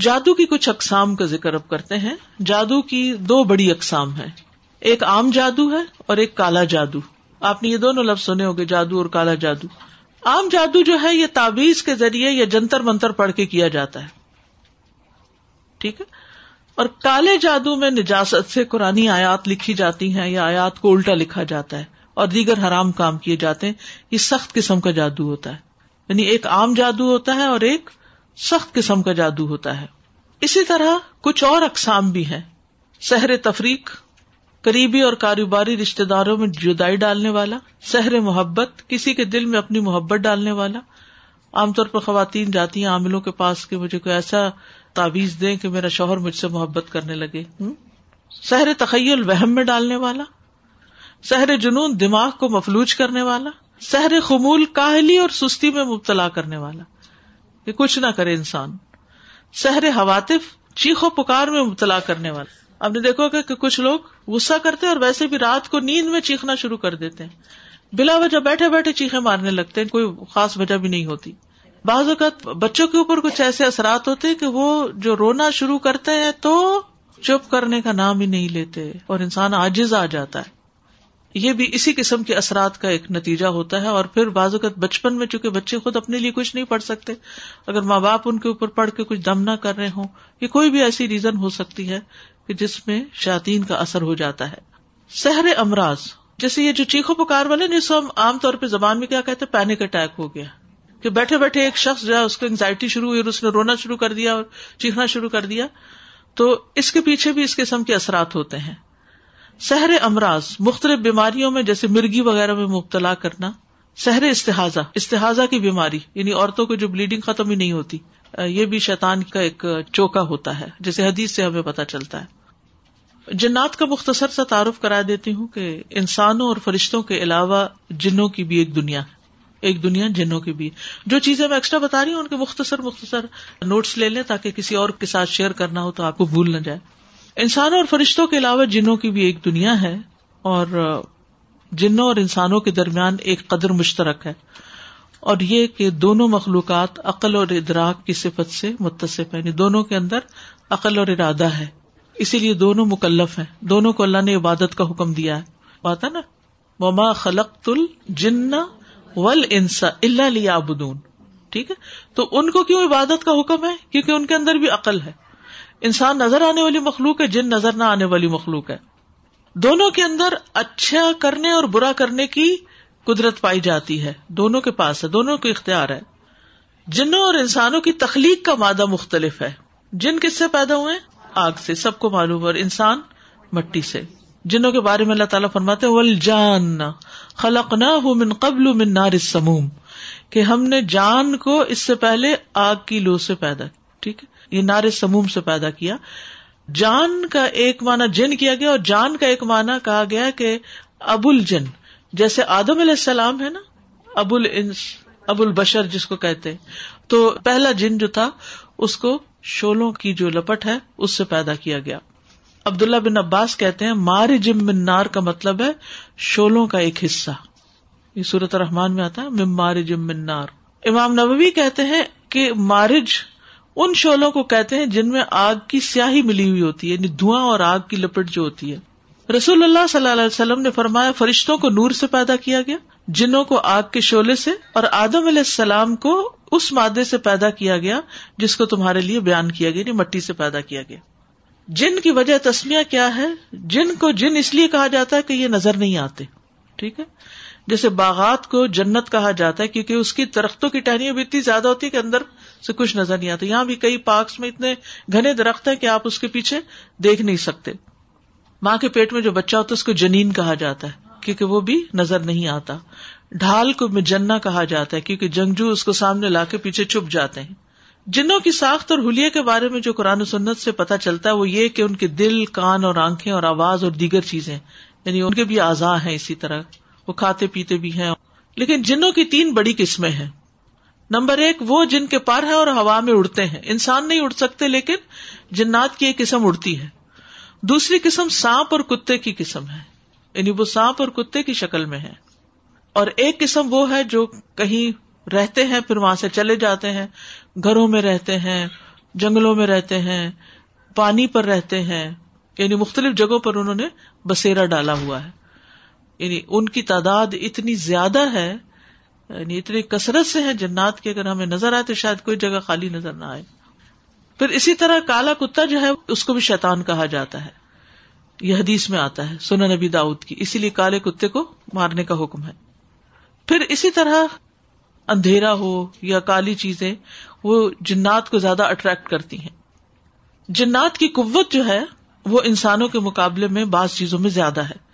جادو کی کچھ اقسام کا ذکر اب کرتے ہیں۔ جادو کی دو بڑی اقسام ہے ایک عام جادو ہے اور ایک کالا جادو۔ آپ نے یہ دونوں لفظ سنے ہوگے جادو اور کالا جادو۔ عام جادو جو ہے، یہ تعویز کے ذریعے یا جنتر منتر پڑھ کے کیا جاتا ہے۔ ٹھیک ہے؟ اور کالے جادو میں نجاست سے قرآن آیات لکھی جاتی ہیں یا آیات کو الٹا لکھا جاتا ہے اور دیگر حرام کام کیے جاتے ہیں۔ یہ سخت قسم کا جادو ہوتا ہے۔ یعنی ایک عام جادو ہوتا ہے اور ایک سخت قسم کا جادو ہوتا ہے۔ اسی طرح کچھ اور اقسام بھی ہیں۔ سحر تفریق، قریبی اور کاروباری رشتے داروں میں جدائی ڈالنے والا، سحر محبت، کسی کے دل میں اپنی محبت ڈالنے والا۔ عام طور پر خواتین جاتی ہیں، عاملوں کے پاس کہ مجھے کوئی ایسا تعویز دیں کہ میرا شوہر مجھ سے محبت کرنے لگے۔ سحر تخیل، وہم میں ڈالنے والا۔ سحر جنون، دماغ کو مفلوج کرنے والا۔ سحر خمول، کاہلی اور سستی میں مبتلا کرنے والا۔ کہ کچھ نہ کرے انسان۔ سحر حواتف چیخو پکار میں مبتلا کرنے والا اب نے دیکھو کہ کچھ لوگ غصہ کرتے اور ویسے بھی رات کو نیند میں چیخنا شروع کر دیتے ہیں۔ بلا وجہ بیٹھے بیٹھے چیخے مارنے لگتے ہیں، کوئی خاص وجہ بھی نہیں ہوتی۔ بعض اوقات بچوں کے اوپر کچھ ایسے اثرات ہوتے کہ وہ جو رونا شروع کرتے ہیں تو چپ کرنے کا نام ہی نہیں لیتے اور انسان آجز آ جاتا ہے۔ یہ بھی اسی قسم کے اثرات کا ایک نتیجہ ہوتا ہے اور پھر بعض اوقات بچپن میں چونکہ بچے خود اپنے لیے کچھ نہیں پڑھ سکتے، اگر ماں باپ ان کے اوپر پڑھ کے کچھ دم نہ کر رہے ہوں، یہ کوئی بھی ایسی ریزن ہو سکتی ہے کہ جس میں شاطین کا اثر ہو جاتا ہے۔ سحر امراض، جیسے یہ جو چیخو پکار والے جس کو ہم عام طور پہ زبان میں کیا کہتے ہیں؟ پینک اٹیک ہو گیا۔ کہ بیٹھے بیٹھے ایک شخص جو ہے، اس کو انگزائٹی شروع ہوئی اور اس نے رونا شروع کر دیا اور چیخنا شروع کر دیا۔ تو اس کے پیچھے بھی اس قسم کے اثرات ہوتے ہیں۔ سحر امراض، مختلف بیماریوں میں جیسے مرگی وغیرہ میں مبتلا کرنا سحر استحاظہ استحاظہ کی بیماری یعنی عورتوں کو جو بلیڈنگ ختم ہی نہیں ہوتی یہ بھی شیطان کا ایک چوکا ہوتا ہے جیسے حدیث سے ہمیں پتا چلتا ہے۔ جنات کا مختصر سا تعارف کرا دیتی ہوں کہ انسانوں اور فرشتوں کے علاوہ جنوں کی بھی ایک دنیا ایک دنیا جنوں کی بھی۔ جو چیزیں میں ایکسٹرا بتا رہی ہوں، ان کے مختصر مختصر نوٹس لے لیں تاکہ کسی اور کے ساتھ شیئر کرنا ہو تو آپ کو بھول نہ جائے۔ انسانوں اور فرشتوں کے علاوہ جنوں کی بھی ایک دنیا ہے اور جنوں اور انسانوں کے درمیان ایک قدر مشترک ہے اور یہ کہ دونوں مخلوقات عقل اور ادراک کی صفت سے متصف ہے یعنی دونوں کے اندر عقل اور ارادہ ہے۔ اسی لیے دونوں مکلف ہیں۔ دونوں کو اللہ نے عبادت کا حکم دیا ہے۔ بات ہے نا؟ وما خلق تل جن ول انسا اللہ لیا بدون ٹھیک ہے؟ تو ان کو کیوں عبادت کا حکم ہے؟ کیونکہ ان کے اندر بھی عقل ہے۔ انسان نظر آنے والی مخلوق ہے، جن نظر نہ آنے والی مخلوق ہے۔ دونوں کے اندر اچھا کرنے اور برا کرنے کی قدرت پائی جاتی ہے۔ دونوں کے پاس ہے، دونوں کو اختیار ہے۔ جنوں اور انسانوں کی تخلیق کا مادہ مختلف ہے۔ جن کس سے پیدا ہوئے؟ آگ سے۔ سب کو معلوم اور انسان مٹی سے۔ جنوں کے بارے میں اللہ تعالیٰ فرماتے ول جان خلق نہ من قبل من نار سموم کہ ہم نے جان کو اس سے پہلے آگ کی لو سے پیدا ٹھیک ہے؟ یہ نار سموم سے پیدا کیا۔ جان کا ایک معنی جن کیا گیا اور جان کا ایک معنی کہا گیا کہ ابو الجن جیسے آدم علیہ السلام ہے نا ابو الانس ابو البشر جس کو کہتے تو پہلا جن جو تھا، اس کو شولوں کی جو لپٹ ہے، اس سے پیدا کیا گیا۔ عبداللہ بن عباس کہتے ہیں، مار جم من نار کا مطلب ہے شولوں کا ایک حصہ۔ یہ صورت رحمان میں آتا ہے مار جم من نار۔ امام نبوی کہتے ہیں کہ مارج ان شولوں کو کہتے ہیں جن میں آگ کی سیاہی ملی ہوئی ہوتی ہے یعنی دھواں اور آگ کی لپٹ جو ہوتی ہے۔ رسول اللہ صلی اللہ علیہ وسلم نے فرمایا، فرشتوں کو نور سے پیدا کیا گیا، جنوں کو آگ کے شعلے سے اور آدم علیہ السلام کو اس مادے سے پیدا کیا گیا جس کو تمہارے لیے بیان کیا گیا یعنی مٹی سے پیدا کیا گیا۔ جن کی وجہ تسمیہ کیا ہے؟ جن کو جن اس لیے کہا جاتا ہے کہ یہ نظر نہیں آتے۔ ٹھیک ہے؟ جیسے باغات کو جنت کہا جاتا ہے، کیونکہ اس کی درختوں کی ٹہنیاں بھی اتنی زیادہ ہوتی ہے کہ اندر سے کچھ نظر نہیں آتا۔ یہاں بھی کئی پارکس میں اتنے گھنے درخت ہیں کہ آپ اس کے پیچھے دیکھ نہیں سکتے۔ ماں کے پیٹ میں جو بچہ ہوتا ہے، اس کو جنین کہا جاتا ہے، کیونکہ وہ بھی نظر نہیں آتا۔ ڈھال کو مجنا کہا جاتا ہے، کیونکہ جنگجو اس کو سامنے لا کے پیچھے چھپ جاتے ہیں۔ جنوں کی ساخت اور حلیے کے بارے میں جو قرآن و سنت سے پتا چلتا ہے، وہ یہ کہ ان کے دل، کان اور آنکھیں اور آواز اور دیگر چیزیں یعنی ان کے بھی آزا ہیں اسی طرح۔ وہ کھاتے پیتے بھی ہیں۔ لیکن جنوں کی تین بڑی قسمیں ہیں۔ نمبر ایک، وہ جن کے پر ہے اور ہوا میں اڑتے ہیں۔ انسان نہیں اڑ سکتے، لیکن جنات کی ایک قسم اڑتی ہے۔ دوسری قسم سانپ اور کتے کی قسم ہے۔ یعنی وہ سانپ اور کتے کی شکل میں ہے۔ اور ایک قسم وہ ہے جو کہیں رہتے ہیں، پھر وہاں سے چلے جاتے ہیں۔ گھروں میں رہتے ہیں، جنگلوں میں رہتے ہیں، پانی پر رہتے ہیں۔ یعنی مختلف جگہوں پر انہوں نے بسیرا ڈالا ہوا ہے۔ یعنی ان کی تعداد اتنی زیادہ ہے یعنی اتنی کثرت سے ہے جنات کی، اگر ہمیں نظر آئے تو شاید کوئی جگہ خالی نظر نہ آئے۔ پھر اسی طرح کالا کتا جو ہے، اس کو بھی شیتان کہا جاتا ہے۔ یہ حدیث میں آتا ہے سنا نبی داؤد کی۔ اسی لیے کالے کتے کو مارنے کا حکم ہے۔ پھر اسی طرح اندھیرا ہو یا کالی چیزیں، وہ جنات کو زیادہ اٹریکٹ کرتی ہیں۔ جنات کی قوت جو ہے، وہ انسانوں کے مقابلے میں بعض چیزوں میں زیادہ ہے۔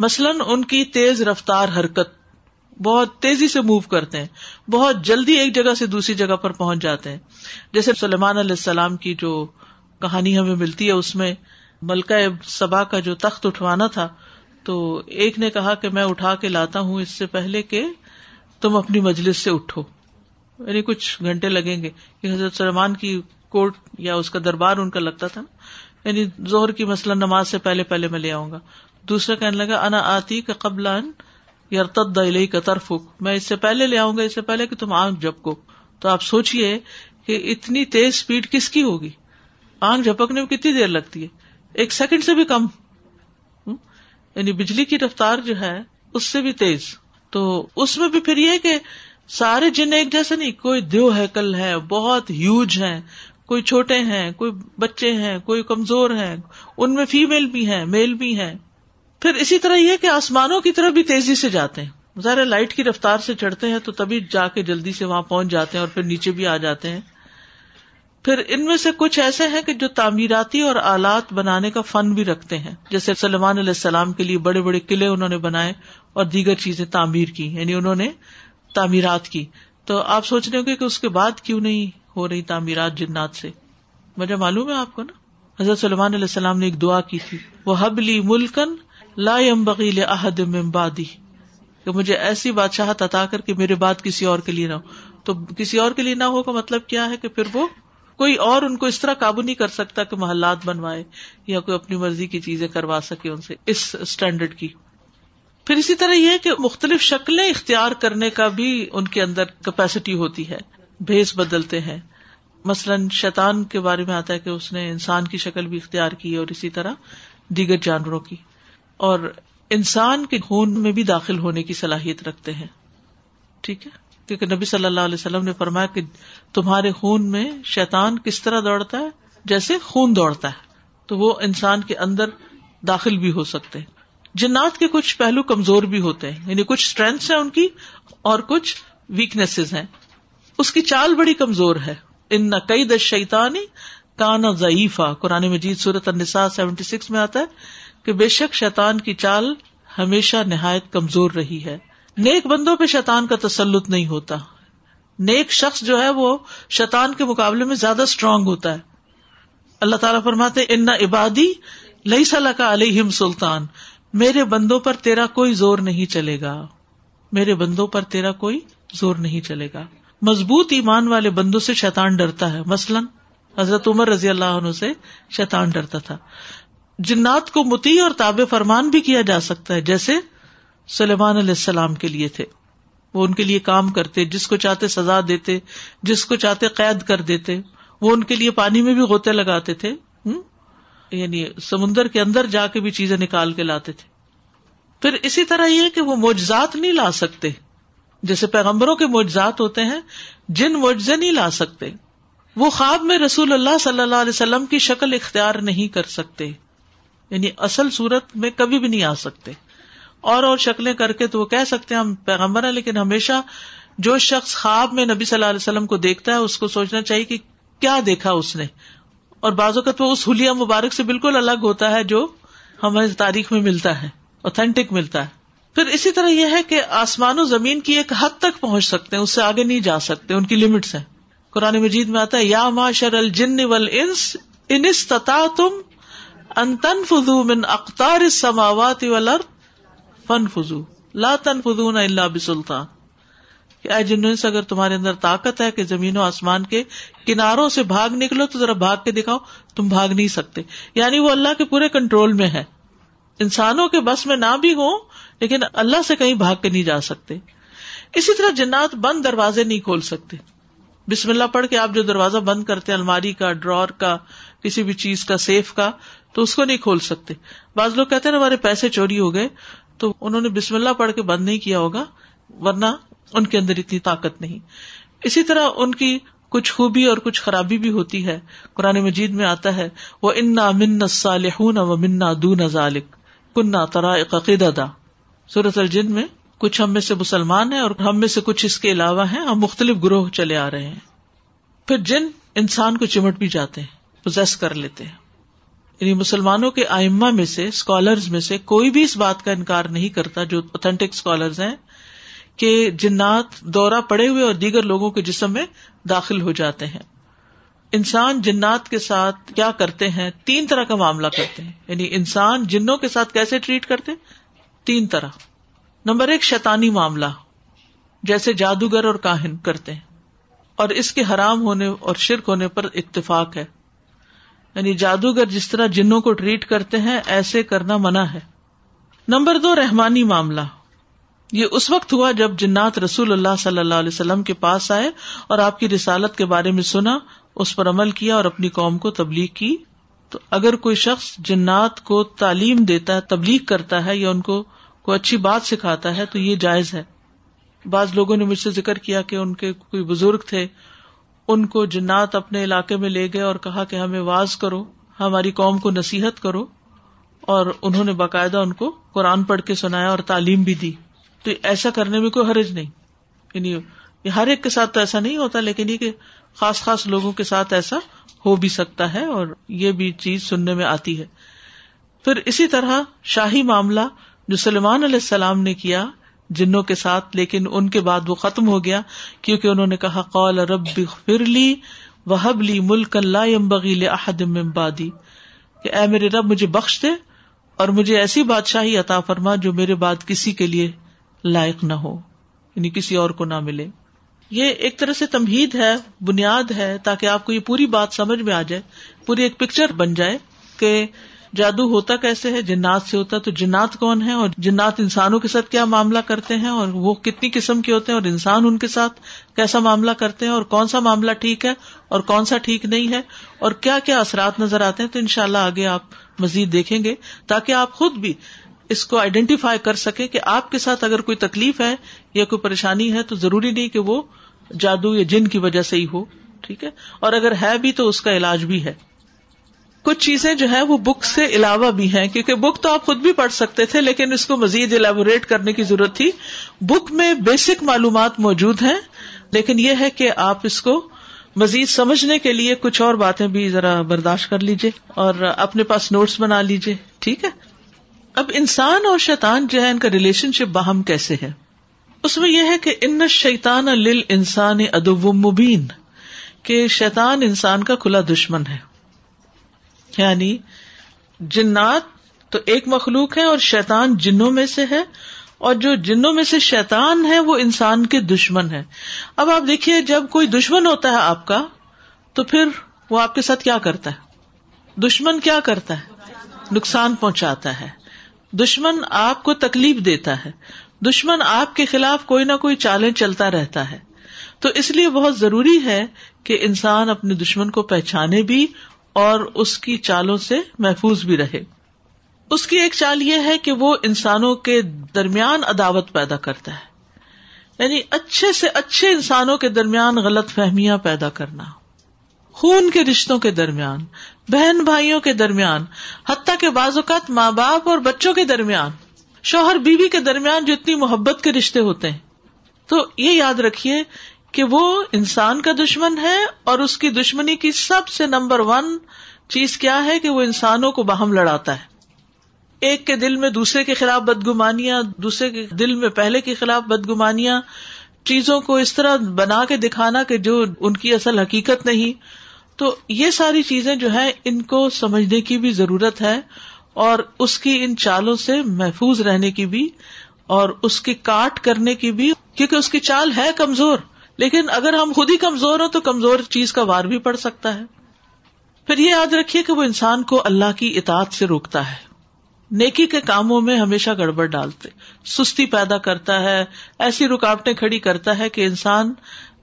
مثلاً ان کی تیز رفتار حرکت بہت تیزی سے موو کرتے ہیں، بہت جلدی ایک جگہ سے دوسری جگہ پر پہنچ جاتے ہیں۔ جیسے سلیمان علیہ السلام کی جو کہانی ہمیں ملتی ہے، اس میں ملکہ سبا کا جو تخت اٹھوانا تھا، تو ایک نے کہا کہ میں اٹھا کے لاتا ہوں اس سے پہلے کہ تم اپنی مجلس سے اٹھو۔ یعنی کچھ گھنٹے لگیں گے کہ حضرت سلمان کی کوٹ یا اس کا دربار ان کا لگتا تھا۔ نا یعنی زہر کی مسئلہ نماز سے پہلے پہلے میں لے آؤں گا۔ دوسرا کہنے لگا، انا آتی کا قبل یا کا طرف میں اس سے پہلے لے آؤں گا، اس سے پہلے کہ تم آنکھ جھپکو۔ تو آپ سوچیے کہ اتنی تیز اسپیڈ کس کی ہوگی؟ آنکھ جھپکنے میں کتنی دیر لگتی ہے؟ ایک سیکنڈ سے بھی کم۔ یعنی بجلی کی رفتار جو ہے، اس سے بھی تیز۔ تو اس میں بھی پھر یہ کہ سارے جن ایک جیسے نہیں، کوئی دیو ہے، کل ہے، بہت ہیوج ہے کوئی چھوٹے ہیں، کوئی بچے ہیں، کوئی کمزور ہیں، ان میں فیمل بھی ہیں میل بھی ہیں۔ پھر اسی طرح یہ کہ آسمانوں کی طرف بھی تیزی سے جاتے ہیں۔ ذرا لائٹ کی رفتار سے چڑھتے ہیں تو تبھی جا کے جلدی سے وہاں پہنچ جاتے ہیں اور پھر نیچے بھی آ جاتے ہیں۔ پھر ان میں سے کچھ ایسے ہیں کہ جو تعمیراتی اور آلات بنانے کا فن بھی رکھتے ہیں۔ جیسے سلمان علیہ السلام کے لیے بڑے بڑے قلعے انہوں نے بنائے اور دیگر چیزیں تعمیر کی یعنی انہوں نے تعمیرات کی۔ تو آپ سوچ رہے ہوں گے کہ اس کے بعد کیوں نہیں؟ ہو رہی تعمیرات جنات سے۔ مجھے معلوم ہے آپ کو نا؟ حضرت سلمان علیہ السلام نے ایک دعا کی تھی۔ وہ حبلی ملکن لا بغیل احد ممبادی کہ مجھے ایسی بادشاہت عطا کر کے میرے بات کسی اور کے لیے نہ ہو۔ تو کسی اور کے لیے نہ ہو کا مطلب کیا ہے کہ پھر وہ کوئی اور ان کو اس طرح قابو نہیں کر سکتا کہ محلات بنوائے یا کوئی اپنی مرضی کی چیزیں کروا سکے ان سے اس اسٹینڈرڈ کی۔ پھر اسی طرح یہ کہ مختلف شکلیں اختیار کرنے کا بھی ان کے اندر کیپیسٹی ہوتی ہے۔ بھیس بدلتے ہیں۔ مثلاً شیطان کے بارے میں آتا ہے کہ اس نے انسان کی شکل بھی اختیار کی اور اسی طرح دیگر جانوروں کی۔ اور انسان کے خون میں بھی داخل ہونے کی صلاحیت رکھتے ہیں۔ ٹھیک ہے؟ کیونکہ نبی صلی اللہ علیہ وسلم نے فرمایا کہ تمہارے خون میں شیطان کس طرح دوڑتا ہے؟ جیسے خون دوڑتا ہے۔ تو وہ انسان کے اندر داخل بھی ہو سکتے ہیں۔ جنات کے کچھ پہلو کمزور بھی ہوتے ہیں۔ یعنی کچھ اسٹرینتھ ہیں ان کی اور کچھ ویکنیس ہیں۔ اس کی چال بڑی کمزور ہے۔ ان نہ کئی دس شیتانی کانا ضعیفہ قرآن مجید صورت النساء سیونٹی سکس میں آتا ہے کہ بے شک شیطان کی چال ہمیشہ نہایت کمزور رہی ہے۔ نیک بندوں پہ شیطان کا تسلط نہیں ہوتا۔ نیک شخص جو ہے وہ شیطان کے مقابلے میں زیادہ اسٹرانگ ہوتا ہے۔ اللہ تعالیٰ فرماتے ان عبادی لئی صلاح کا علیہم سلطان۔ میرے بندوں پر تیرا کوئی زور نہیں چلے گا۔ میرے بندوں پر تیرا کوئی زور نہیں چلے گا۔ مضبوط ایمان والے بندوں سے شیطان ڈرتا ہے۔ مثلاً حضرت عمر رضی اللہ عنہ سے شیطان ڈرتا تھا۔ جنات کو متی اور تاب فرمان بھی کیا جا سکتا ہے، جیسے سلیمان علیہ السلام کے لیے تھے۔ وہ ان کے لیے کام کرتے، جس کو چاہتے سزا دیتے، جس کو چاہتے قید کر دیتے۔ وہ ان کے لیے پانی میں بھی غوطے لگاتے تھے۔ یعنی سمندر کے اندر جا کے بھی چیزیں نکال کے لاتے تھے۔ پھر اسی طرح یہ کہ وہ موجزات نہیں لا سکتے۔ جیسے پیغمبروں کے موجزات ہوتے ہیں، جن معجزے نہیں لا سکتے۔ وہ خواب میں رسول اللہ صلی اللہ علیہ وسلم کی شکل اختیار نہیں کر سکتے۔ یعنی اصل صورت میں کبھی بھی نہیں آ سکتے۔ اور اور شکلیں کر کے تو وہ کہہ سکتے ہیں، ہم پیغمبر ہیں، لیکن ہمیشہ جو شخص خواب میں نبی صلی اللہ علیہ وسلم کو دیکھتا ہے، اس کو سوچنا چاہیے کہ کیا دیکھا اس نے۔ اور بعض اوقات وہ اس حلیہ مبارک سے بالکل الگ ہوتا ہے جو ہمیں تاریخ میں ملتا ہے اوتھینٹک ملتا ہے۔ پھر اسی طرح یہ ہے کہ آسمان و زمین کی ایک حد تک پہنچ سکتے ہیں، اس سے آگے نہیں جا سکتے، ان کی لمٹس ہیں۔ قرآن مجید میں آتا ہے، یا معاشر الجن ول انس انس تتا تم انتن فضو من اختار سماوات فن فضو لا تن فضو نہ اللہ بسلطان اے جنوں سے اگر تمہارے اندر طاقت ہے کہ زمین و آسمان کے کناروں سے بھاگ نکلو، تو ذرا بھاگ کے دکھاؤ، تم بھاگ نہیں سکتے۔ یعنی وہ اللہ کے پورے کنٹرول میں ہے انسانوں کے بس میں نہ بھی ہو لیکن اللہ سے کہیں بھاگ کے نہیں جا سکتے۔ اسی طرح جنات بند دروازے نہیں کھول سکتے۔ بسم اللہ پڑھ کے آپ جو دروازہ بند کرتے الماری کا، ڈرور کا، کسی بھی چیز کا، سیف کا، تو اس کو نہیں کھول سکتے۔ بعض لوگ کہتے ہیں ہمارے پیسے چوری ہو گئے، تو انہوں نے بسم اللہ پڑھ کے بند نہیں کیا ہوگا، ورنہ ان کے اندر اتنی طاقت نہیں۔ اسی طرح ان کی کچھ خوبی اور کچھ خرابی بھی ہوتی ہے۔ قرآن مجید میں آتا ہے وہ انا من صالحون و منا دون ذالک کنہ ترا عقیدہ صورت الجن میں کچھ ہم میں سے مسلمان ہیں اور ہم میں سے کچھ اس کے علاوہ ہیں، ہم مختلف گروہ چلے آ رہے ہیں۔ پھر جن انسان کو چمٹ بھی جاتے ہیں پوزیس کر لیتے ہیں۔ یعنی مسلمانوں کے آئما میں سے اسکالرز میں سے کوئی بھی اس بات کا انکار نہیں کرتا جو اوتھینٹک اسکالرز ہیں کہ جنات دورہ پڑے ہوئے اور دیگر لوگوں کے جسم میں داخل ہو جاتے ہیں۔ انسان جنات کے ساتھ کیا کرتے ہیں؟ تین طرح کا معاملہ کرتے ہیں۔ یعنی انسان جنوں کے ساتھ کیسے ٹریٹ کرتے تین طرح۔ نمبر ایک شیتانی معاملہ، جیسے جادوگر اور کاہن کرتے ہیں۔ اور اس کے حرام ہونے اور شرک ہونے پر اتفاق ہے۔ یعنی جادوگر جس طرح جنوں کو ٹریٹ کرتے ہیں، ایسے کرنا منع ہے۔ نمبر دو، رحمانی معاملہ۔ یہ اس وقت ہوا جب جنات رسول اللہ صلی اللہ علیہ وسلم کے پاس آئے اور آپ کی رسالت کے بارے میں سنا، اس پر عمل کیا اور اپنی قوم کو تبلیغ کی۔ تو اگر کوئی شخص جنات کو تعلیم دیتا ہے، تبلیغ کرتا ہے یا ان کو کوئی اچھی بات سکھاتا ہے، تو یہ جائز ہے۔ بعض لوگوں نے مجھ سے ذکر کیا کہ ان کے کوئی بزرگ تھے، ان کو جنات اپنے علاقے میں لے گئے اور کہا کہ ہمیں واز کرو، ہماری قوم کو نصیحت کرو، اور انہوں نے باقاعدہ ان کو قرآن پڑھ کے سنایا اور تعلیم بھی دی۔ تو ایسا کرنے میں کوئی حرج نہیں۔ یعنی ہر ایک کے ساتھ تو ایسا نہیں ہوتا، لیکن یہ کہ خاص خاص لوگوں کے ساتھ ایسا ہو بھی سکتا ہے اور یہ بھی چیز سننے میں آتی ہے۔ پھر اسی طرح شاہی معاملہ جو سلمان علیہ السلام نے کیا جنوں کے ساتھ، لیکن ان کے بعد وہ ختم ہو گیا کیونکہ انہوں نے کہا قول رب فرلی وحب لی ملک اللہ بغیل احدم بادی کہ اے میرے رب، مجھے بخش دے اور مجھے ایسی بادشاہی عطا فرما جو میرے بعد کسی کے لیے لائق نہ ہو یعنی کسی اور کو نہ ملے۔ یہ ایک طرح سے تمہید ہے، بنیاد ہے، تاکہ آپ کو یہ پوری بات سمجھ میں آ جائے، پوری ایک پکچر بن جائے کہ جادو ہوتا کیسے ہے، جنات سے ہوتا تو جنات کون ہے اور جنات انسانوں کے ساتھ کیا معاملہ کرتے ہیں اور وہ کتنی قسم کے ہوتے ہیں اور انسان ان کے ساتھ کیسا معاملہ کرتے ہیں اور کون سا معاملہ ٹھیک ہے اور کون سا ٹھیک نہیں ہے اور کیا کیا اثرات نظر آتے ہیں، تو ان شاء اللہ آگے آپ مزید دیکھیں گے تاکہ آپ خود بھی اس کو آئیڈینٹیفائی کر سکے کہ آپ کے ساتھ اگر کوئی تکلیف ہے یا کوئی پریشانی ہے تو ضروری نہیں کہ وہ جادو یا جن کی وجہ سے ہی ہو، ٹھیک ہے؟ اور اگر ہے بھی تو اس کا علاج بھی ہے۔ کچھ چیزیں جو ہے وہ بک سے علاوہ بھی ہیں، کیونکہ بک تو آپ خود بھی پڑھ سکتے تھے، لیکن اس کو مزید الیبوریٹ کرنے کی ضرورت تھی۔ بک میں بیسک معلومات موجود ہیں، لیکن یہ ہے کہ آپ اس کو مزید سمجھنے کے لیے کچھ اور باتیں بھی ذرا برداشت کر لیجیے اور اپنے پاس نوٹس بنا لیجیے ٹھیک ہے؟ اب انسان اور شیطان جو ہے ان کا ریلیشن شپ باہم کیسے ہے؟ اس میں یہ ہے کہ ان شیطان لل انسان ادب مبین، کہ شیطان انسان کا کھلا دشمن ہے۔ یعنی جنات تو ایک مخلوق ہے اور شیطان جنوں میں سے ہے، اور جو جنوں میں سے شیطان ہے وہ انسان کے دشمن ہے۔ اب آپ دیکھیے، جب کوئی دشمن ہوتا ہے آپ کا، تو پھر وہ آپ کے ساتھ کیا کرتا ہے؟ دشمن کیا کرتا ہے؟ نقصان پہنچاتا ہے۔ دشمن آپ کو تکلیف دیتا ہے۔ دشمن آپ کے خلاف کوئی نہ کوئی چالیں چلتا رہتا ہے۔ تو اس لیے بہت ضروری ہے کہ انسان اپنے دشمن کو پہچانے بھی اور اس کی چالوں سے محفوظ بھی رہے۔ اس کی ایک چال یہ ہے کہ وہ انسانوں کے درمیان عداوت پیدا کرتا ہے۔ یعنی اچھے سے اچھے انسانوں کے درمیان غلط فہمیاں پیدا کرنا۔ خون کے رشتوں کے درمیان، بہن بھائیوں کے درمیان، حتیٰ کے بعض اوقات ماں باپ اور بچوں کے درمیان۔ شوہر بیوی کے درمیان جو اتنی محبت کے رشتے ہوتے ہیں۔ تو یہ یاد رکھیے کہ وہ انسان کا دشمن ہے اور اس کی دشمنی کی سب سے نمبر ون چیز کیا ہے کہ وہ انسانوں کو باہم لڑاتا ہے۔ ایک کے دل میں دوسرے کے خلاف بدگمانیاں، دوسرے کے دل میں پہلے کے خلاف بدگمانیاں۔ چیزوں کو اس طرح بنا کے دکھانا کہ جو ان کی اصل حقیقت نہیں۔ تو یہ ساری چیزیں جو ہے ان کو سمجھنے کی بھی ضرورت ہے۔ اور اس کی ان چالوں سے محفوظ رہنے کی بھی اور اس کی کاٹ کرنے کی بھی، کیونکہ اس کی چال ہے کمزور۔ لیکن اگر ہم خود ہی کمزور ہوں تو کمزور چیز کا وار بھی پڑ سکتا ہے۔ پھر یہ یاد رکھیے کہ وہ انسان کو اللہ کی اطاعت سے روکتا ہے۔ نیکی کے کاموں میں ہمیشہ گڑبڑ ڈالتے۔ سستی پیدا کرتا ہے۔ ایسی رکاوٹیں کھڑی کرتا ہے کہ انسان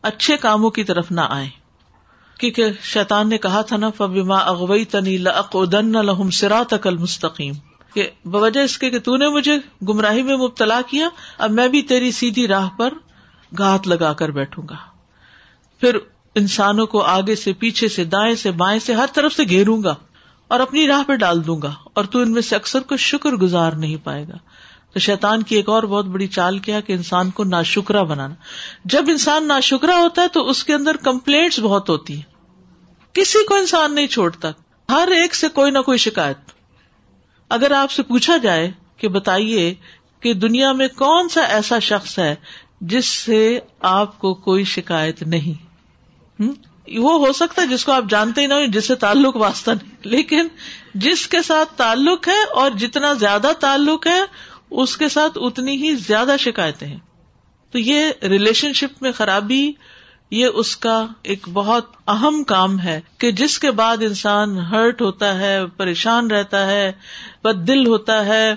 اچھے کاموں کی طرف نہ آئے۔ کیونکہ شیطان نے کہا تھا نا فبیما اغوئی تنی لن لہم سرا تکل مستقیم کہ بوجہ اس کے کہ تو نے مجھے گمراہی میں مبتلا کیا، اب میں بھی تیری سیدھی راہ پر گات لگا کر بیٹھوں گا۔ پھر انسانوں کو آگے سے، پیچھے سے، دائیں سے، بائیں سے، ہر طرف سے گھیروں گا اور اپنی راہ پہ ڈال دوں گا، اور تو ان میں سے اکثر کو شکر گزار نہیں پائے گا۔ تو شیطان کی ایک اور بہت بڑی چال کیا کہ انسان کو نا شکرا بنانا۔ جب انسان نا شکرا ہوتا ہے تو اس کے اندر کمپلینٹس بہت ہوتی ہیں۔ کسی کو انسان نہیں چھوڑتا۔ ہر ایک سے کوئی نہ کوئی شکایت۔ اگر آپ سے پوچھا جائے کہ بتائیے کہ دنیا میں کون سا ایسا شخص ہے جس سے آپ کو کوئی شکایت نہیں۔ وہ ہو سکتا ہے جس کو آپ جانتے ہی نہ جس سے تعلق واسطہ نہیں۔ لیکن جس کے ساتھ تعلق ہے اور جتنا زیادہ تعلق ہے اس کے ساتھ اتنی ہی زیادہ شکایتیں ہیں۔ تو یہ ریلیشن شپ میں خرابی، یہ اس کا ایک بہت اہم کام ہے کہ جس کے بعد انسان ہرٹ ہوتا ہے، پریشان رہتا ہے، بد دل ہوتا ہے،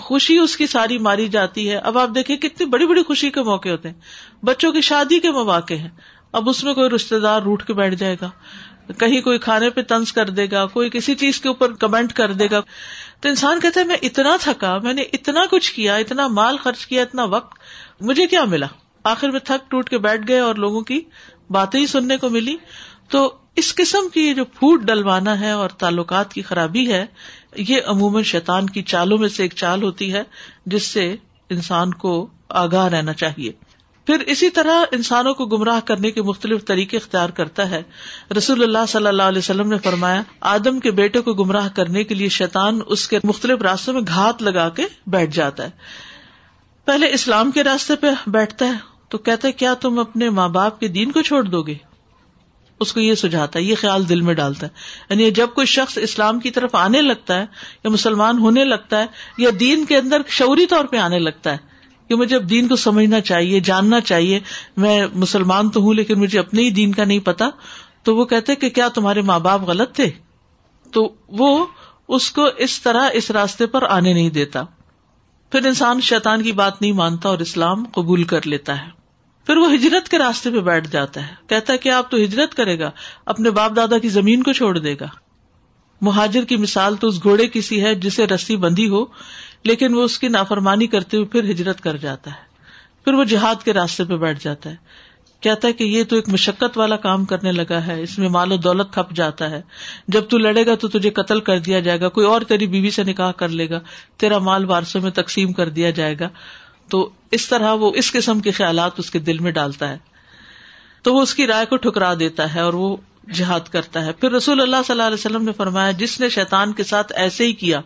خوشی اس کی ساری ماری جاتی ہے۔ اب آپ دیکھیں کتنی بڑی بڑی خوشی کے موقع ہوتے ہیں۔ بچوں کی شادی کے مواقع ہیں۔ اب اس میں کوئی رشتے دار روٹ کے بیٹھ جائے گا۔ کہیں کوئی کھانے پہ تنز کر دے گا، کوئی کسی چیز کے اوپر کمنٹ کر دے گا۔ تو انسان کہتا ہے، میں اتنا تھکا، میں نے اتنا کچھ کیا، اتنا مال خرچ کیا، اتنا وقت، مجھے کیا ملا؟ آخر میں تھک ٹوٹ کے بیٹھ گئے اور لوگوں کی باتیں ہی سننے کو ملی۔ تو اس قسم کی جو پھوٹ ڈلوانا ہے اور تعلقات کی خرابی ہے، یہ عموماً شیطان کی چالوں میں سے ایک چال ہوتی ہے، جس سے انسان کو آگاہ رہنا چاہیے۔ پھر اسی طرح انسانوں کو گمراہ کرنے کے مختلف طریقے اختیار کرتا ہے۔ رسول اللہ صلی اللہ علیہ وسلم نے فرمایا، آدم کے بیٹے کو گمراہ کرنے کے لیے شیطان اس کے مختلف راستوں میں گھات لگا کے بیٹھ جاتا ہے۔ پہلے اسلام کے راستے پہ بیٹھتا ہے، تو کہتا ہے، کیا تم اپنے ماں باپ کے دین کو چھوڑ دو گے؟ اس کو یہ سجھاتا ہے، یہ خیال دل میں ڈالتا ہے۔ یعنی جب کوئی شخص اسلام کی طرف آنے لگتا ہے یا مسلمان ہونے لگتا ہے یا دین کے اندر شعوری طور پہ آنے لگتا ہے کہ مجھے اب دین کو سمجھنا چاہیے، جاننا چاہیے۔ میں مسلمان تو ہوں لیکن مجھے اپنے ہی دین کا نہیں پتا۔ تو وہ کہتے کہ کیا تمہارے ماں باپ غلط تھے؟ تو وہ اس کو اس طرح اس راستے پر آنے نہیں دیتا۔ پھر انسان شیطان کی بات نہیں مانتا اور اسلام قبول کر لیتا ہے۔ پھر وہ ہجرت کے راستے پہ بیٹھ جاتا ہے۔ کہتا ہے کہ آپ تو ہجرت کرے گا، اپنے باپ دادا کی زمین کو چھوڑ دے گا۔ مہاجر کی مثال تو اس گھوڑے کی سی ہے جسے رسی بندی ہو۔ لیکن وہ اس کی نافرمانی کرتے ہوئے پھر ہجرت کر جاتا ہے۔ پھر وہ جہاد کے راستے پہ بیٹھ جاتا ہے۔ کہتا ہے کہ یہ تو ایک مشقت والا کام کرنے لگا ہے، اس میں مال و دولت کھپ جاتا ہے۔ جب تو لڑے گا تو تجھے قتل کر دیا جائے گا، کوئی اور تیری بیوی سے نکاح کر لے گا، تیرا مال وارسوں میں تقسیم کر دیا جائے گا۔ تو اس طرح وہ اس قسم کے خیالات اس کے دل میں ڈالتا ہے۔ تو وہ اس کی رائے کو ٹھکرا دیتا ہے اور وہ جہاد کرتا ہے۔ پھر رسول اللہ صلی اللہ علیہ وسلم نے فرمایا، جس نے شیطان کے ساتھ ایسے ہی کیا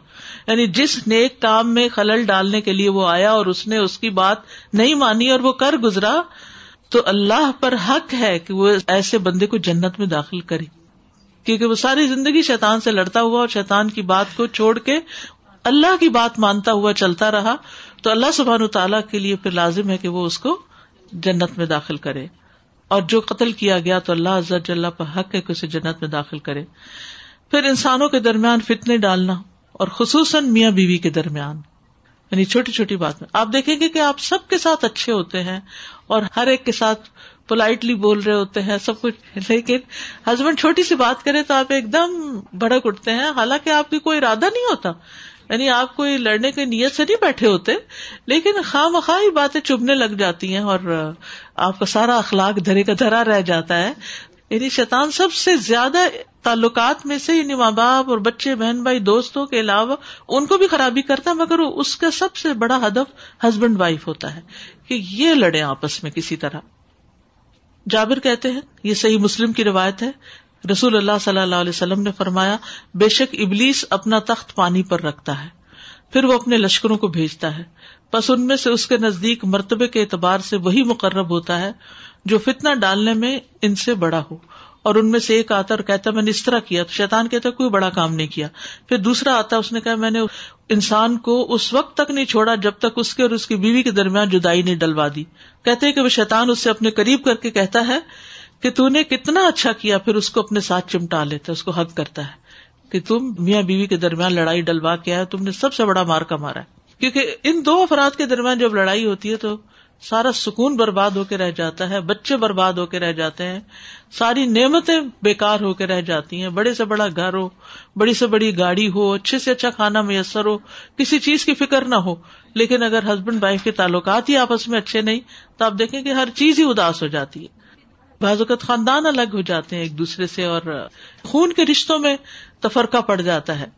یعنی جس نیک کام میں خلل ڈالنے کے لیے وہ آیا اور اس نے اس کی بات نہیں مانی اور وہ کر گزرا، تو اللہ پر حق ہے کہ وہ ایسے بندے کو جنت میں داخل کرے۔ کیونکہ وہ ساری زندگی شیطان سے لڑتا ہوا اور شیطان کی بات کو چھوڑ کے اللہ کی بات مانتا ہوا چلتا رہا، تو اللہ سبحان تعالیٰ کے لیے پھر لازم ہے کہ وہ اس کو جنت میں داخل کرے۔ اور جو قتل کیا گیا تو اللہ پر حق ہے کہ اسے جنت میں داخل کرے۔ پھر انسانوں کے درمیان فتنے ڈالنا اور خصوصاً میاں بیوی کے درمیان۔ یعنی چھوٹی چھوٹی بات میں۔ آپ دیکھیں گے کہ آپ سب کے ساتھ اچھے ہوتے ہیں اور ہر ایک کے ساتھ پولائٹلی بول رہے ہوتے ہیں، سب کچھ۔ لیکن ہسبینڈ چھوٹی سی بات کرے تو آپ ایک دم بڑک اٹھتے ہیں۔ حالانکہ آپ کی کوئی ارادہ نہیں ہوتا۔ یعنی آپ کوئی لڑنے کی نیت سے نہیں بیٹھے ہوتے، لیکن خواہ مخواہ باتیں چبنے لگ جاتی ہیں اور آپ کا سارا اخلاق دھرے کا دھرا رہ جاتا ہے۔ یعنی شیطان سب سے زیادہ تعلقات میں سے یعنی ماں باپ اور بچے، بہن بھائی، دوستوں کے علاوہ ان کو بھی خرابی کرتا ہے، مگر اس کا سب سے بڑا ہدف ہسبینڈ وائف ہوتا ہے کہ یہ لڑے آپس میں کسی طرح۔ جابر کہتے ہیں، یہ صحیح مسلم کی روایت ہے۔ رسول اللہ صلی اللہ علیہ وسلم نے فرمایا، بے شک ابلیس اپنا تخت پانی پر رکھتا ہے، پھر وہ اپنے لشکروں کو بھیجتا ہے۔ بس ان میں سے اس کے نزدیک مرتبے کے اعتبار سے وہی مقرب ہوتا ہے جو فتنا ڈالنے میں ان سے بڑا ہو اور ان میں سے ایک آتا اور کہتا میں نے اس طرح کیا تو شیطان کہتا کوئی بڑا کام نہیں کیا۔ پھر دوسرا آتا، اس نے کہا، میں نے انسان کو اس وقت تک نہیں چھوڑا جب تک اس کے اور اس کی بیوی کے درمیان جدائی نہیں ڈلوا دی۔ کہتے کہ وہ شیطان اس سے اپنے قریب کر کے کہتا ہے کہ تو نے کتنا اچھا کیا، پھر اس کو اپنے ساتھ چمٹا لیتا ہے، اس کو حق کرتا ہے کہ تم میاں بیوی کے درمیان لڑائی ڈلوا کے آئے، تم نے سب سے بڑا مار کا مارا ہے۔ کیونکہ ان دو افراد کے درمیان جب لڑائی ہوتی ہے تو سارا سکون برباد ہو کے رہ جاتا ہے، بچے برباد ہو کے رہ جاتے ہیں، ساری نعمتیں بےکار ہو کے رہ جاتی ہیں۔ بڑے سے بڑا گھر ہو، بڑی سے بڑی گاڑی ہو، اچھے سے اچھا کھانا میسر ہو، کسی چیز کی فکر نہ ہو۔ لیکن اگر ہسبینڈ وائف کے تعلقات ہی آپس میں اچھے نہیں، تو آپ دیکھیں کہ ہر چیز ہی اداس ہو جاتی ہے۔ بعض اوقات خاندان الگ ہو جاتے ہیں ایک دوسرے سے اور خون کے رشتوں میں تفرقہ پڑ جاتا ہے۔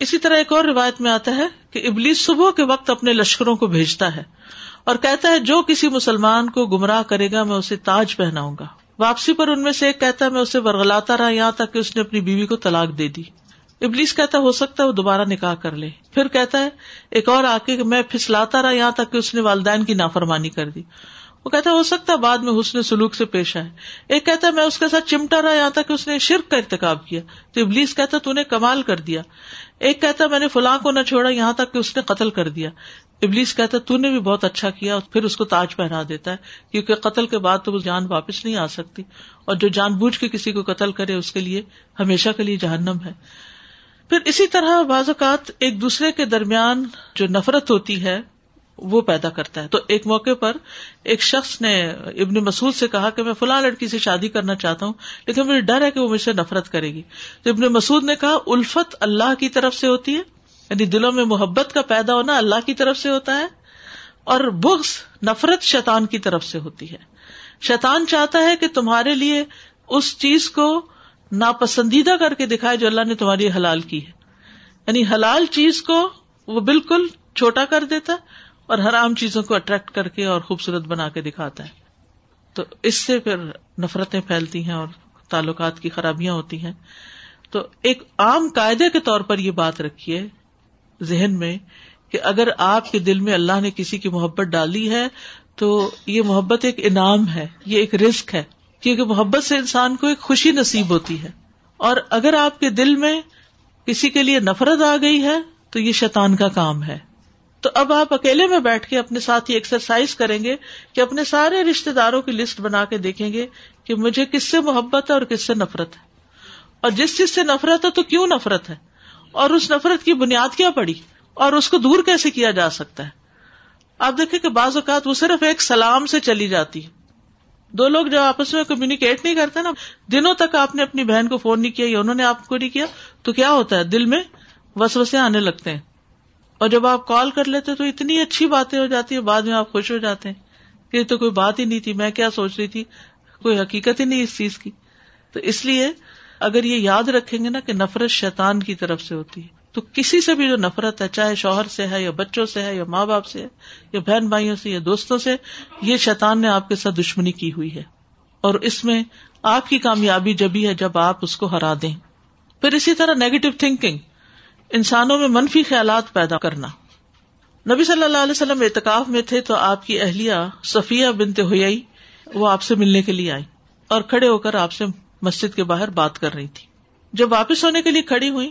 اسی طرح ایک اور روایت میں آتا ہے کہ ابلیس صبح کے وقت اپنے لشکروں کو بھیجتا ہے اور کہتا ہے، جو کسی مسلمان کو گمراہ کرے گا، میں اسے تاج پہناؤں گا۔ واپسی پر ان میں سے ایک کہتا ہے، میں اسے ورگلاتا رہا، یہاں تک کہ اس نے اپنی بیوی کو طلاق دے دی۔ ابلیس کہتا ہو سکتا ہے وہ دوبارہ نکاح کر لے۔ پھر کہتا ہے، ایک اور آ کے میں پھسلاتا رہا، یہاں تک کہ اس نے والدین کی نافرمانی کر دی۔ وہ کہتا ہو سکتا ہے بعد میں حسن سلوک سے پیش آئے۔ ایک کہتا ہے، میں اس کے ساتھ چمٹا رہا یہاں تک کہ اس نے شرک کا ارتقاب کیا۔ تو ابلیس کہتا تو نے کمال کر دیا۔ ایک کہتا میں نے فلاں کو نہ چھوڑا، یہاں تک کہ اس نے قتل کر دیا۔ ابلیس کہتا تو نے بھی بہت اچھا کیا پھر اس کو تاج پہنا دیتا ہے۔ کیونکہ قتل کے بعد تو وہ جان واپس نہیں آ سکتی۔ اور جو جان بوجھ کے کسی کو قتل کرے، اس کے لیے ہمیشہ کے لیے جہنم ہے۔ پھر اسی طرح بعض اوقات ایک دوسرے کے درمیان جو نفرت ہوتی ہے وہ پیدا کرتا ہے تو ایک موقع پر ایک شخص نے ابن مسعود سے کہا کہ میں فلاں لڑکی سے شادی کرنا چاہتا ہوں، لیکن مجھے ڈر ہے کہ وہ مجھ سے نفرت کرے گی۔ تو ابن مسعود نے کہا، الفت اللہ کی طرف سے ہوتی ہے یعنی دلوں میں محبت کا پیدا ہونا اللہ کی طرف سے ہوتا ہے، اور بغض نفرت شیطان کی طرف سے ہوتی ہے۔ شیطان چاہتا ہے کہ تمہارے لیے اس چیز کو ناپسندیدہ کر کے دکھائے جو اللہ نے تمہاری حلال کی ہے۔ یعنی حلال چیز کو وہ بالکل چھوٹا کر دیتا ہے اور حرام چیزوں کو اٹریکٹ کر کے اور خوبصورت بنا کے دکھاتا ہے۔ تو اس سے پھر نفرتیں پھیلتی ہیں اور تعلقات کی خرابیاں ہوتی ہیں۔ تو ایک عام قاعدے کے طور پر یہ بات رکھیے ذہن میں کہ اگر آپ کے دل میں اللہ نے کسی کی محبت ڈالی ہے تو یہ محبت ایک انعام ہے، یہ ایک رسک ہے۔ کیونکہ محبت سے انسان کو ایک خوشی نصیب ہوتی ہے۔ اور اگر آپ کے دل میں کسی کے لیے نفرت آ گئی ہے تو یہ شیطان کا کام ہے۔ تو اب آپ اکیلے میں بیٹھ کے اپنے ساتھ ہی ایکسرسائز کریں گے کہ اپنے سارے رشتے داروں کی لسٹ بنا کے دیکھیں گے کہ مجھے کس سے محبت ہے اور کس سے نفرت ہے۔ اور جس چیز سے نفرت ہے تو کیوں نفرت ہے؟ اور اس نفرت کی بنیاد کیا پڑی؟ اور اس کو دور کیسے کیا جا سکتا ہے؟ آپ دیکھیں کہ بعض اوقات وہ صرف ایک سلام سے چلی جاتی دو لوگ جب آپس میں کمیونیکیٹ نہیں کرتے نا، دنوں تک آپ نے اپنی بہن کو فون نہیں کیا یا انہوں نے آپ کو نہیں کیا، تو کیا ہوتا ہے؟ دل میں وسوسے آنے لگتے ہیں۔ اور جب آپ کال کر لیتے تو اتنی اچھی باتیں ہو جاتی ہے بعد میں آپ خوش ہو جاتے ہیں کہ تو کوئی بات ہی نہیں تھی، میں کیا سوچ رہی تھی؟ کوئی حقیقت ہی نہیں اس چیز کی۔ تو اس لیے اگر یہ یاد رکھیں گے نا کہ نفرت شیطان کی طرف سے ہوتی ہے۔ تو کسی سے بھی جو نفرت ہے، چاہے شوہر سے ہے یا بچوں سے ہے یا ماں باپ سے ہے یا بہن بھائیوں سے یا دوستوں سے، یہ شیطان نے آپ کے ساتھ دشمنی کی ہوئی ہے۔ اور اس میں آپ کی کامیابی جبھی ہے جب آپ اس کو ہرا دیں۔ پھر اسی طرح نیگیٹو تھنکنگ انسانوں میں منفی خیالات پیدا کرنا۔ نبی صلی اللہ علیہ وسلم اعتکاف میں تھے تو آپ کی اہلیہ صفیہ بنتے ہوئی وہ آپ سے ملنے کے لیے آئی اور کھڑے ہو کر آپ سے مسجد کے باہر بات کر رہی تھی۔ جب واپس ہونے کے لیے کھڑی ہوئی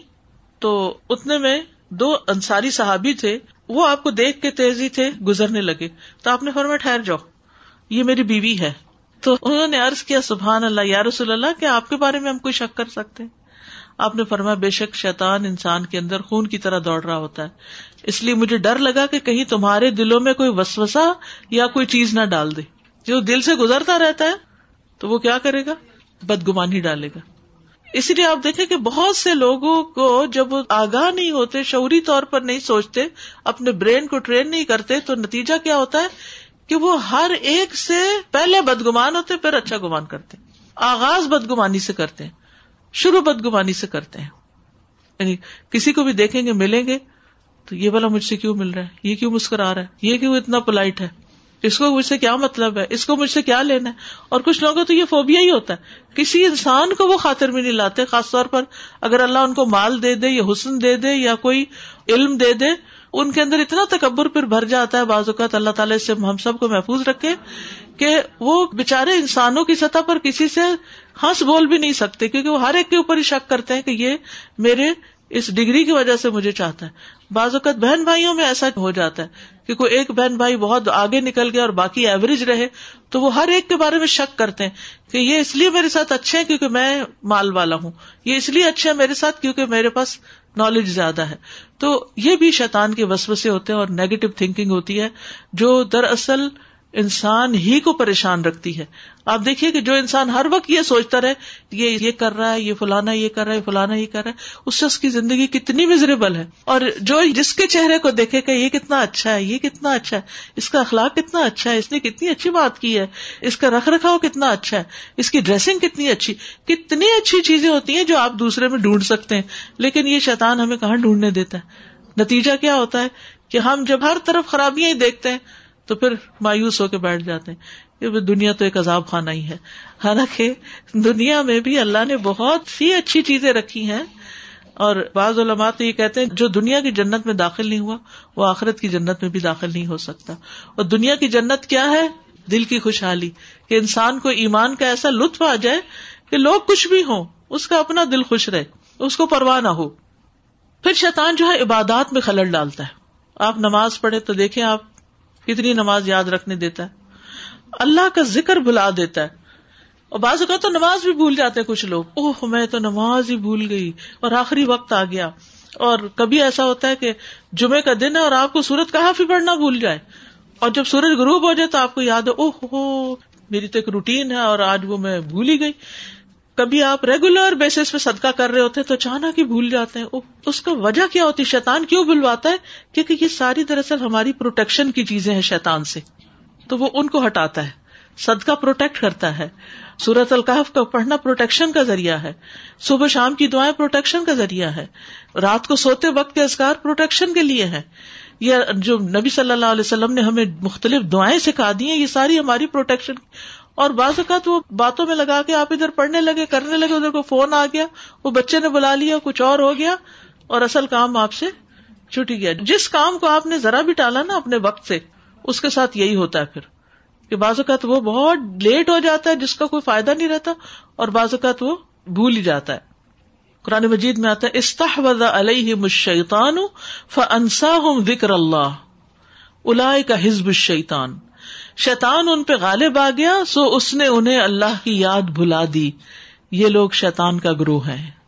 تو اتنے میں دو انصاری صحابی تھے، وہ آپ کو دیکھ کے تیزی تھے گزرنے لگے۔ تو آپ نے فرمایا، ٹھہر جاؤ، یہ میری بیوی ہے۔ تو انہوں نے ارض کیا، سبحان اللہ، یا رسول اللہ، کیا آپ کے بارے میں ہم کوئی شک کر سکتے ہیں؟ آپ نے فرمایا بے شک شیطان انسان کے اندر خون کی طرح دوڑ رہا ہوتا ہے۔ اس لیے مجھے ڈر لگا کہ کہیں تمہارے دلوں میں کوئی وسوسا یا کوئی چیز نہ ڈال دے۔ جو دل سے گزرتا رہتا ہے، تو وہ کیا کرے گا؟ بدگمانی ڈالے گا۔ اسی لیے آپ دیکھیں کہ بہت سے لوگوں کو جب وہ آگاہ نہیں ہوتے، شعوری طور پر نہیں سوچتے، اپنے برین کو ٹرین نہیں کرتے، تو نتیجہ کیا ہوتا ہے؟ کہ وہ ہر ایک سے پہلے بدگمان ہوتے، پھر اچھا گمان کرتے۔ آغاز بدگمانی سے کرتے۔ ہیں شروع بدگمانی سے کرتے ہیں۔ یعنی کسی کو بھی دیکھیں گے، ملیں گے، تو یہ والا مجھ سے کیوں مل رہا ہے؟ یہ کیوں مسکرا رہا ہے؟ یہ کیوں اتنا پولائٹ ہے؟ اس کو مجھ سے کیا مطلب ہے؟ اس کو مجھ سے کیا لینا ہے؟ اور کچھ لوگوں تو یہ فوبیا ہی ہوتا ہے۔ کسی انسان کو وہ خاطر میں نہیں لاتے، خاص طور پر اگر اللہ ان کو مال دے دے یا حسن دے دے یا کوئی علم دے دے ان کے اندر اتنا تکبر پھر بھر جاتا ہے بعض اوقات اللہ تعالیٰ سے ہم سب کو محفوظ رکھے کہ وہ بےچارے انسانوں کی سطح پر کسی سے ہنس بول بھی نہیں سکتے، کیونکہ وہ ہر ایک کے اوپر ہی شک کرتے ہیں کہ یہ میرے اس ڈگری کی وجہ سے مجھے چاہتا ہے۔ بعض اوقات بہن بھائیوں میں ایسا ہو جاتا ہے کہ کوئی ایک بہن بھائی بہت آگے نکل گیا اور باقی ایوریج رہے، تو وہ ہر ایک کے بارے میں شک کرتے ہیں کہ یہ اس لیے میرے ساتھ اچھے ہیں کیونکہ میں مال والا ہوں، یہ اس لیے اچھے ہیں میرے ساتھ کیونکہ میرے پاس نالج زیادہ ہے۔ تو یہ بھی شیطان کے وسوسے ہوتے ہیں اور نیگیٹو تھنکنگ ہوتی ہے، جو دراصل انسان ہی کو پریشان رکھتی ہے۔ آپ دیکھیے کہ جو انسان ہر وقت یہ سوچتا رہے، یہ یہ کر رہا ہے، یہ فلانا یہ کر رہا ہے فلانا یہ کر رہا ہے، اس سے اس کی زندگی کتنی مزریبل ہے۔ اور جو جس کے چہرے کو دیکھے کہ یہ کتنا اچھا ہے، یہ کتنا اچھا ہے، اس کا اخلاق کتنا اچھا ہے، اس نے کتنی اچھی بات کی ہے، اس کا رکھ رکھاؤ کتنا اچھا ہے، اس کی ڈریسنگ کتنی اچھی کتنی اچھی چیزیں ہوتی ہیں جو آپ دوسرے میں ڈھونڈ سکتے ہیں۔ لیکن یہ شیطان ہمیں کہاں ڈھونڈنے دیتا ہے؟ نتیجہ کیا ہوتا ہے کہ ہم جب ہر طرف خرابیاں ہی دیکھتے ہیں تو پھر مایوس ہو کے بیٹھ جاتے ہیں کہ دنیا تو ایک عذاب خانہ ہی ہے۔ حالانکہ دنیا میں بھی اللہ نے بہت سی اچھی چیزیں رکھی ہیں اور بعض علماء تو یہ کہتے ہیں جو دنیا کی جنت میں داخل نہیں ہوا، وہ آخرت کی جنت میں بھی داخل نہیں ہو سکتا۔ اور دنیا کی جنت کیا ہے؟ دل کی خوشحالی۔ کہ انسان کو ایمان کا ایسا لطف آ جائے کہ لوگ کچھ بھی ہوں، اس کا اپنا دل خوش رہے، اس کو پرواہ نہ ہو۔ پھر شیطان جو ہے عبادات میں خلل ڈالتا ہے۔ آپ نماز پڑھے تو دیکھیں آپ کتنی نماز یاد رکھنے دیتا ہے۔ اللہ کا ذکر بلا دیتا ہے۔ اور بعض اوقات تو نماز بھی بھول جاتے ہیں کچھ لوگ۔ اوہ، میں تو نماز ہی بھول گئی۔ اور آخری وقت آ گیا۔ اور کبھی ایسا ہوتا ہے کہ جمعے کا دن ہے اور آپ کو سورت کہاں بھی پڑھنا بھول جائے۔ اور جب سورج غروب ہو جائے تو آپ کو یاد ہے، اوہ ہو، میری تو ایک روٹین ہے اور آج وہ میں بھول ہی گئی۔ کبھی آپ ریگولر بیسس پہ صدقہ کر رہے ہوتے تو اچانک ہی بھول جاتے ہیں۔ اس کا وجہ کیا ہوتی؟ ہے شیتان کیوں بھولواتا ہے؟ کیونکہ یہ ساری دراصل ہماری پروٹیکشن کی چیزیں ہیں شیتان سے۔ تو وہ ان کو ہٹاتا ہے۔ صدقہ پروٹیکٹ کرتا ہے۔ سورت القاف کا پڑھنا پروٹیکشن کا ذریعہ ہے۔ صبح شام کی دعائیں پروٹیکشن کا ذریعہ ہے۔ رات کو سوتے وقت کے ازکار پروٹیکشن کے لیے ہے یہ جو نبی صلی اللہ علیہ وسلم نے ہمیں مختلف دعائیں سکھا دی ہیں، یہ ساری ہماری پروٹیکشن اور بعض اوقات وہ باتوں میں لگا کے آپ ادھر پڑھنے لگے، کرنے لگے، ادھر کو فون آ گیا، وہ بچے نے بلا لیا، کچھ اور ہو گیا، اور اصل کام آپ سے چھٹی گیا۔ جس کام کو آپ نے ذرا بھی ٹالا نا اپنے وقت سے، اس کے ساتھ یہی ہوتا ہے پھر۔ کہ بعض اوقات وہ بہت لیٹ ہو جاتا ہے، جس کا کوئی فائدہ نہیں رہتا، اور بعض اوقات وہ بھول ہی جاتا ہے۔ قرآن مجید میں آتا ہے استاح علیہ مشیتان فنسا ہوں وکر اللہ الا کا حزب الشیطان۔ شیتان ان پہ غالب آ گیا، سو اس نے انہیں اللہ کی یاد بھلا دی۔ یہ لوگ شیتان کا گروہ ہے